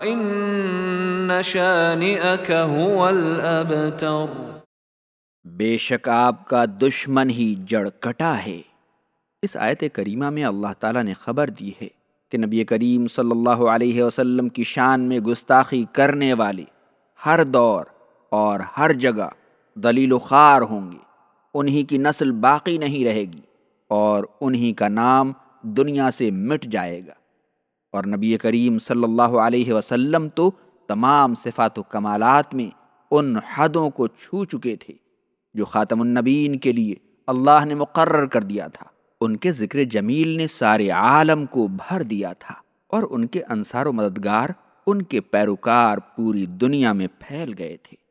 ان هو الابتر بے شک آپ کا دشمن ہی جڑ کٹا ہے۔ اس آیت کریمہ میں اللہ تعالیٰ نے خبر دی ہے کہ نبی کریم صلی اللہ علیہ وسلم کی شان میں گستاخی کرنے والے ہر دور اور ہر جگہ دلیل و خار ہوں گے۔ انہی کی نسل باقی نہیں رہے گی اور انہی کا نام دنیا سے مٹ جائے گا۔ اور نبی کریم صلی اللہ علیہ وسلم تو تمام صفات و کمالات میں ان حدوں کو چھو چکے تھے، جو خاتم النبین کے لیے اللہ نے مقرر کر دیا تھا۔ ان کے ذکر جمیل نے سارے عالم کو بھر دیا تھا اور ان کے انصار و مددگار ان کے پیروکار پوری دنیا میں پھیل گئے تھے۔